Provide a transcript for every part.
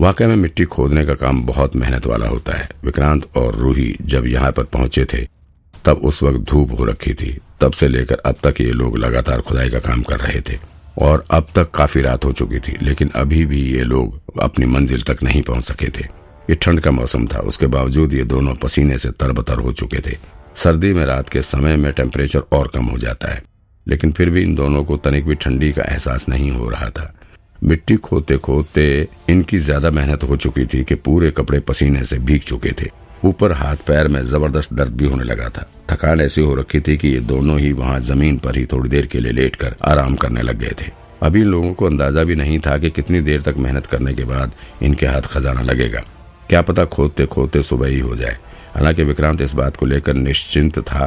वाकई में मिट्टी खोदने का काम बहुत मेहनत वाला होता है। विक्रांत और रूही जब यहाँ पर पहुँचे थे, तब उस वक्त धूप हो रखी थी। तब से लेकर अब तक ये लोग लगातार खुदाई का काम कर रहे थे। और अब तक काफ़ी रात हो चुकी थी, लेकिन अभी भी ये लोग अपनी मंजिल तक नहीं पहुँच सके थे। ये ठंड का मौसम था, उसके बावजूद ये दोनों पसीने से तरबतर हो चुके थे। सर्दी में रात के समय में टेम्परेचर और कम हो जाता है, लेकिन फिर भी इन दोनों को तनिक भी ठंडी का एहसास नहीं हो रहा था। मिट्टी खोदते खोदते इनकी ज़्यादा मेहनत हो चुकी थी कि पूरे कपड़े पसीने से भीग चुके थे। ऊपर हाथ पैर में ज़बरदस्त दर्द भी होने लगा था। थकान ऐसी हो रखी थी कि ये दोनों ही वहाँ ज़मीन पर ही थोड़ी देर के लिए लेटकर आराम करने लग गए थे। अभी लोगों को अंदाज़ा भी नहीं था कि कितनी देर तक मेहनत करने के बाद इनके हाथ खजाना लगेगा। क्या पता खोदते खोदते सुबह ही हो जाए। हालाँकि विक्रांत इस बात को लेकर निश्चिंत था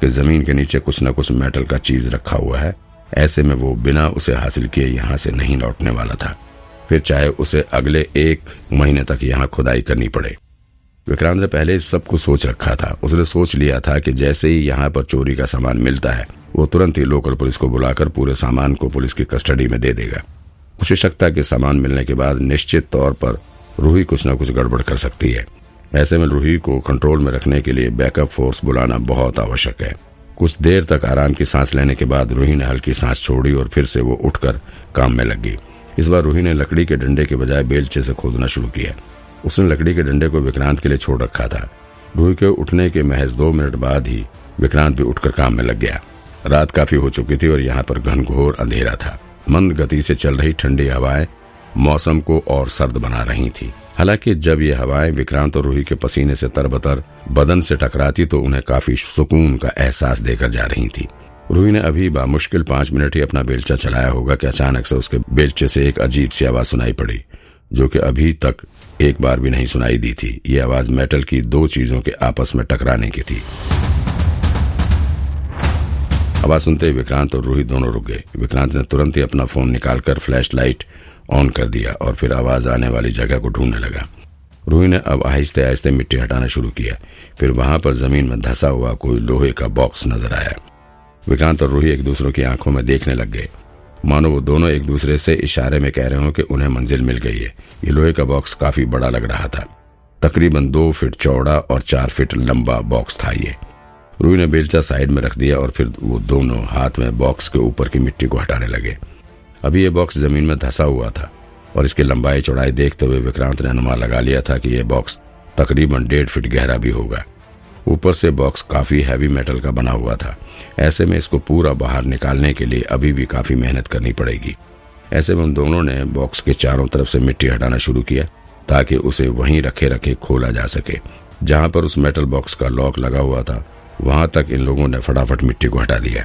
कि ज़मीन के नीचे कुछ न कुछ मेटल का चीज़ रखा हुआ है। ऐसे में वो बिना उसे हासिल किए यहाँ से नहीं लौटने वाला था। फिर चाहे उसे अगले एक महीने तक यहाँ खुदाई करनी पड़े। विक्रांत ने पहले सब कुछ सोच रखा था। उसने सोच लिया था कि जैसे ही यहाँ पर चोरी का सामान मिलता है, वो तुरंत ही लोकल पुलिस को बुलाकर पूरे सामान को पुलिस की कस्टडी में दे देगा। उसे शक्ता के सामान मिलने के बाद निश्चित तौर पर रूही कुछ न कुछ गड़बड़ कर सकती है। ऐसे में रूही को कंट्रोल में रखने के लिए बैकअप फोर्स बुलाना बहुत आवश्यक है। कुछ देर तक आराम की सांस लेने के बाद रूही ने हल्की सांस छोड़ी और फिर से वो उठकर काम में लग। गई इस बार रूही ने लकड़ी के डंडे के बजाय बेलचे से खोदना शुरू किया। उसने लकड़ी के डंडे को विक्रांत के लिए छोड़ रखा था। रूही के उठने के महज दो मिनट बाद ही विक्रांत भी उठकर काम में लग गया। रात काफ़ी हो चुकी थी और यहाँ पर घनघोर अंधेरा था। मंद गति से चल रही ठंडी हवाएँ मौसम को और सर्द बना रही थी। हालाँकि जब ये हवाएँ विक्रांत और रूही के पसीने से तरबतर बदन से टकराती तो उन्हें काफ़ी सुकून का एहसास देकर जा रही थी। रूही ने अभी बामुश्किल पाँच मिनट ही अपना बेलचा चलाया होगा कि अचानक से उसके बेलचे से एक अजीब सी आवाज़ सुनाई पड़ी, जो कि अभी तक एक बार भी नहीं सुनाई दी थी। ये आवाज़ मेटल की दो चीज़ों के आपस में टकराने की थी। आवाज़ सुनते ही विक्रांत और रूही दोनों रुक गए। विक्रांत ने तुरंत ही अपना फ़ोन निकालकर फ्लैश लाइट ऑन कर दिया और फिर आवाज़ आने वाली जगह को ढूँढने लगा। रूही ने अब आहिस्ते आहिस्ते मिट्टी हटाना शुरू किया। फिर वहाँ पर ज़मीन में धसा हुआ, कोई लोहे का बॉक्स नज़र आया। विक्रांत और रूही एक दूसरे की आँखों में देखने लग गए। मानो वो दोनों एक दूसरे से इशारे में कह रहे हो कि उन्हें मंजिल मिल गई है। ये लोहे का बॉक्स काफ़ी बड़ा लग रहा था। तकरीबन दो फीट चौड़ा और चार फीट लंबा बॉक्स था ये। रूही ने बेलचा साइड में रख दिया और फिर वो दोनों हाथ में बॉक्स के ऊपर की मिट्टी को हटाने लगे। अभी ये बॉक्स ज़मीन में धसा हुआ था और इसकी लंबाई चौड़ाई देखते हुए विक्रांत ने अनुमान लगा लिया था कि यह बॉक्स तकरीबन डेढ़ फीट गहरा भी होगा। ऊपर से बॉक्स काफ़ी हैवी मेटल का बना हुआ था। ऐसे में इसको पूरा बाहर निकालने के लिए अभी भी काफ़ी मेहनत करनी पड़ेगी। ऐसे में उन दोनों ने बॉक्स के चारों तरफ़ से मिट्टी हटाना शुरू किया ताकि उसे वहीं रखे रखे खोला जा सके। जहाँ पर उस मेटल बॉक्स का लॉक लगा हुआ था, वहाँ तक इन लोगों ने फटाफट मिट्टी को हटा दिया।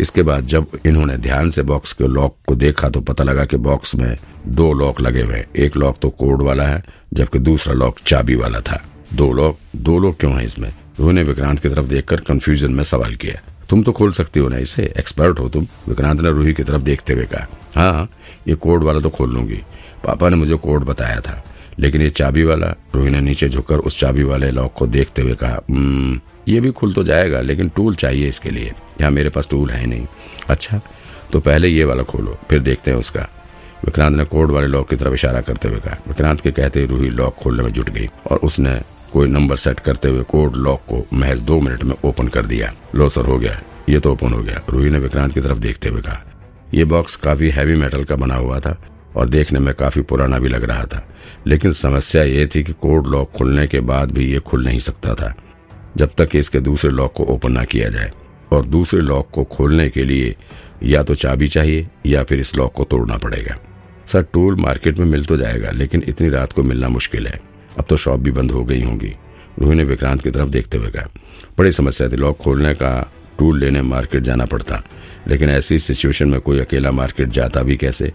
इसके बाद जब इन्होंने ध्यान से बॉक्स के लॉक को देखा तो पता लगा कि बॉक्स में दो लॉक लगे हुए एक लॉक तो कोड वाला है, जबकि दूसरा लॉक चाबी वाला था। दो लॉक दो लोग क्यों है इसमें? उन्होंने विक्रांत की तरफ़ देखकर कंफ्यूजन में सवाल किया। तुम तो खोल सकती हो ना इसे? एक्सपर्ट हो तुम। विक्रांत ने रूही की तरफ़ देखते हुए कहा हाँ ये कोड वाला तो खोल लूँगी। पापा ने मुझे कोड बताया था। लेकिन ये चाबी वाला रूही ने नीचे झुककर उस चाबी वाले लॉक को देखते हुए कहा ये भी खुल तो जाएगा, लेकिन टूल चाहिए इसके लिए। यहाँ मेरे पास टूल है नहीं। अच्छा तो पहले ये वाला खोलो, फिर देखते हैं उसका। विक्रांत ने कोड वाले लॉक की तरफ़ इशारा करते हुए कहा। विक्रांत के कहते ही रूही लॉक खोलने में जुट गई और उसने कोई नंबर सेट करते हुए कोड लॉक को महज दो मिनट में ओपन कर दिया। लो सर, हो गया। ये तो ओपन हो गया। रूही ने विक्रांत की तरफ़ देखते हुए कहा। यह बॉक्स काफ़ी हैवी मेटल का बना हुआ था। और देखने में काफ़ी पुराना भी लग रहा था। लेकिन समस्या ये थी कि कोड लॉक खुलने के बाद भी ये खुल नहीं सकता था, जब तक कि इसके दूसरे लॉक को ओपन ना किया जाए। और दूसरे लॉक को खोलने के लिए या तो चाबी चाहिए या फिर इस लॉक को तोड़ना पड़ेगा। सर, टूल मार्केट में मिल तो जाएगा, लेकिन इतनी रात को मिलना मुश्किल है। अब तो शॉप भी बंद हो गई होंगी। रूही ने विक्रांत की तरफ़ देखते हुए कहा, बड़ी समस्या थी, लॉक खोलने का टूल लेने मार्केट जाना पड़ता। लेकिन ऐसी सिचुएशन में कोई अकेला मार्केट जाता भी कैसे?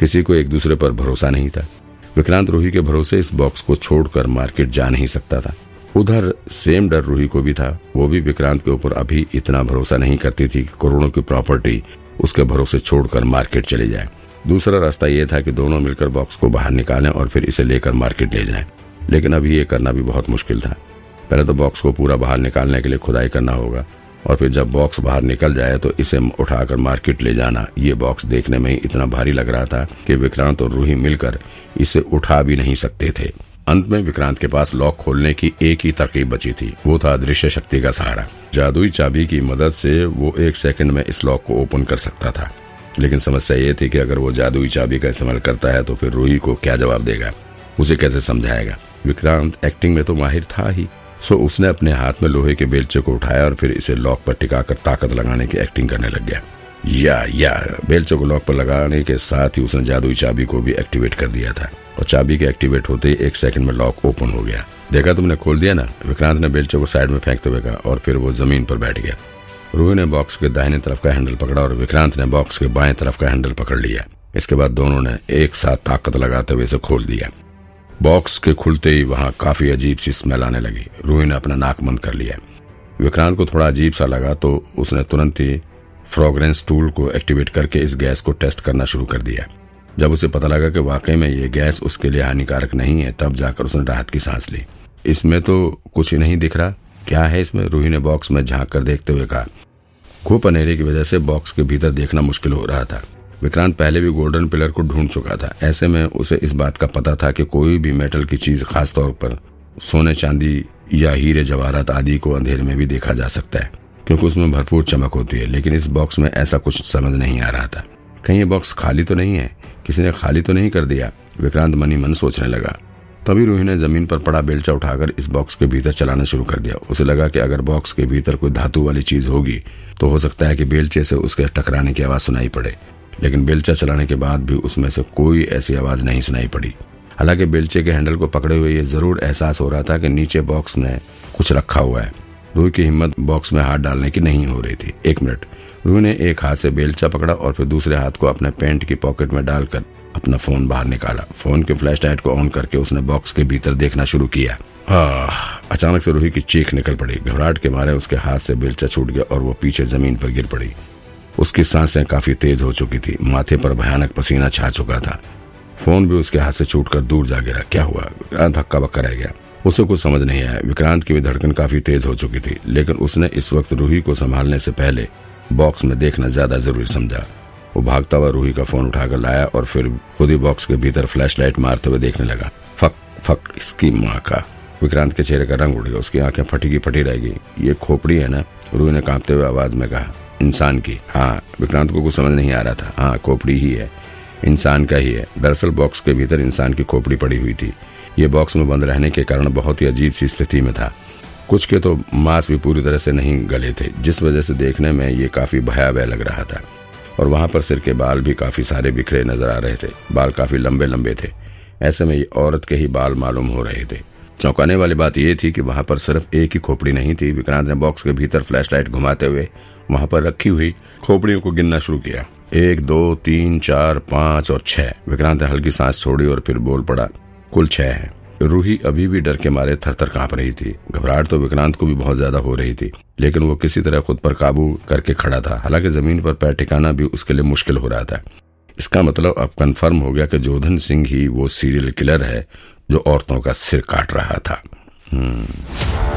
किसी को एक दूसरे पर भरोसा नहीं था। विक्रांत रूही के भरोसे इस बॉक्स को छोड़कर मार्केट जा नहीं सकता था। उधर सेम डर रूही को भी था। वो भी विक्रांत के ऊपर अभी इतना भरोसा नहीं करती थी कि करोड़ों की प्रॉपर्टी उसके भरोसे छोड़कर मार्केट चली जाए। दूसरा रास्ता यह था कि दोनों मिलकर बॉक्स को बाहर निकालें और फिर इसे लेकर मार्केट ले जाएँ। लेकिन अभी ये करना भी बहुत मुश्किल था। पहले तो बॉक्स को पूरा बाहर निकालने के लिए खुदाई करना होगा। और फिर जब बॉक्स बाहर निकल जाए तो इसे उठाकर मार्केट ले जाना। ये बॉक्स देखने में ही इतना भारी लग रहा था कि विक्रांत और रूही मिलकर इसे उठा भी नहीं सकते थे। अंत में विक्रांत के पास लॉक खोलने की एक ही तरकीब बची थी। वो था दृश्य शक्ति का सहारा। जादुई चाबी की मदद से वो एक सेकंड में इस लॉक को ओपन कर सकता था। लेकिन समस्या ये थी कि अगर वो जादुई चाबी का इस्तेमाल करता है तो फिर रूही को क्या जवाब देगा? उसे कैसे समझाएगा? विक्रांत एक्टिंग में तो माहिर था ही। सो उसने अपने हाथ में लोहे के बेलचे को उठाया और फिर इसे लॉक पर टिकाकर ताकत लगाने की एक्टिंग करने लग गया। या या, बेलचे को लॉक पर लगाने के साथ ही उसने जादुई चाबी को भी एक्टिवेट कर दिया था। और चाबी के एक्टिवेट होते ही एक सेकंड में लॉक ओपन हो गया। देखा तुमने, खोल दिया ना? विक्रांत ने बेलचे को साइड में फेंकते हुए कहा और फिर वो ज़मीन पर बैठ गया। रूही ने बॉक्स के दाहिने तरफ़ का हैंडल पकड़ा और विक्रांत ने बॉक्स के बाएँ तरफ़ का हैंडल पकड़ लिया। इसके बाद दोनों ने एक साथ ताकत लगाते हुए इसे खोल दिया। बॉक्स के खुलते ही वहाँ काफ़ी अजीब सी स्मेल आने लगी। रूही ने अपना नाक बंद कर लिया। विक्रांत को थोड़ा अजीब सा लगा तो उसने तुरंत ही फ्रोग्रेंस टूल को एक्टिवेट करके इस गैस को टेस्ट करना शुरू कर दिया। जब उसे पता लगा कि वाकई में ये गैस उसके लिए हानिकारक नहीं है, तब जाकर उसने राहत की सांस ली। इसमें तो कुछ ही नहीं दिख रहा। क्या है इसमें? रूही ने बॉक्स में झाँक कर देखते हुए कहा, खूब अंधेरे की वजह से बॉक्स के भीतर देखना मुश्किल हो रहा था। विक्रांत पहले भी गोल्डन पिलर को ढूंढ चुका था। ऐसे में उसे इस बात का पता था कि कोई भी मेटल की चीज़ खास तौर पर सोने, चांदी या हीरे, जवाहरात आदि को अंधेरे में भी देखा जा सकता है, क्योंकि उसमें भरपूर चमक होती है, लेकिन इस बॉक्स में ऐसा कुछ समझ नहीं आ रहा था। कहीं ये बॉक्स खाली तो नहीं है? किसी ने खाली तो नहीं कर दिया? विक्रांत मनी मन सोचने लगा। तभी रूही ने ज़मीन पर पड़ा बेलचा उठाकर इस बॉक्स के भीतर चलाना शुरू कर दिया। उसे लगा कि अगर बॉक्स के भीतर कोई धातु वाली चीज़ होगी तो हो सकता है कि बेलचे से उसके टकराने की आवाज़ सुनाई पड़े। लेकिन बेलचा चलाने के बाद भी उसमें से कोई ऐसी आवाज़ नहीं सुनाई पड़ी। हालाँकि बेलचे के हैंडल को पकड़े हुए ये ज़रूर एहसास हो रहा था कि नीचे बॉक्स में कुछ रखा हुआ है। रूही की हिम्मत बॉक्स में हाथ डालने की नहीं हो रही थी। एक मिनट। रूही ने एक हाथ से बेलचा पकड़ा और फिर दूसरे हाथ को अपने पैंट की पॉकेट में डालकर अपना फ़ोन बाहर निकाला। फ़ोन के फ्लैश लाइट को ऑन करके उसने बॉक्स के भीतर देखना शुरू किया। अचानक से रूही की चीख निकल पड़ी। घबराहट के मारे उसके हाथ से बेलचा छूट गया और वो पीछे ज़मीन पर गिर पड़ी। उसकी साँसें काफ़ी तेज हो चुकी थी। माथे पर भयानक पसीना छा चुका था। फ़ोन भी उसके हाथ से छूटकर दूर जा गिरा। क्या हुआ? विक्रांत हक्का बक्का रह गया। उसे कुछ समझ नहीं आया। विक्रांत की भी धड़कन काफ़ी तेज हो चुकी थी, लेकिन उसने इस वक्त रूही को संभालने से पहले बॉक्स में देखना ज़्यादा ज़रूरी समझा। वो भागता हुआ रूही का फ़ोन उठाकर लाया और फिर खुद ही बॉक्स के भीतर फ्लैश लाइट मारते हुए देखने लगा। फक फक, इसकी माँ का। विक्रांत के चेहरे का रंग उड़ गया। उसकी आँखें फटी की फटी रह गई। ये खोपड़ी है ना? रूही ने कांपते हुए आवाज़ में कहा इंसान की। हाँ विक्रांत को कुछ समझ नहीं आ रहा था। हाँ खोपड़ी ही है। इंसान का ही है। दरअसल बॉक्स के भीतर इंसान की खोपड़ी पड़ी हुई थी। ये बॉक्स में बंद रहने के कारण बहुत ही अजीब सी स्थिति में था। कुछ के तो मांस भी पूरी तरह से नहीं गले थे, जिस वजह से देखने में ये काफ़ी भयावह लग रहा था। और वहाँ पर सिर के बाल भी काफ़ी सारे बिखरे नज़र आ रहे थे। बाल काफ़ी लंबे लंबे थे। ऐसे में ये औरत के ही बाल मालूम हो रहे थे। चौंकाने वाली बात यह थी कि वहाँ पर सिर्फ़ एक ही खोपड़ी नहीं थी। विक्रांत ने बॉक्स के भीतर फ्लैशलाइट घुमाते हुए वहाँ पर रखी हुई खोपड़ियों को गिनना शुरू किया। एक, दो, तीन, चार, पाँच और छह। विक्रांत ने हल्की सांस छोड़ी और फिर बोल पड़ा, कुल छह है। रूही अभी भी डर के मारे थर थर काँप रही थी। घबराहट तो विक्रांत को भी बहुत ज़्यादा हो रही थी, लेकिन वो किसी तरह खुद पर काबू करके खड़ा था। हालाँकि ज़मीन पर पैर टिकाना भी उसके लिए मुश्किल हो रहा था। इसका मतलब अब कंफर्म हो गया कि जोधन सिंह ही वो सीरियल किलर है जो औरतों का सिर काट रहा था hmm.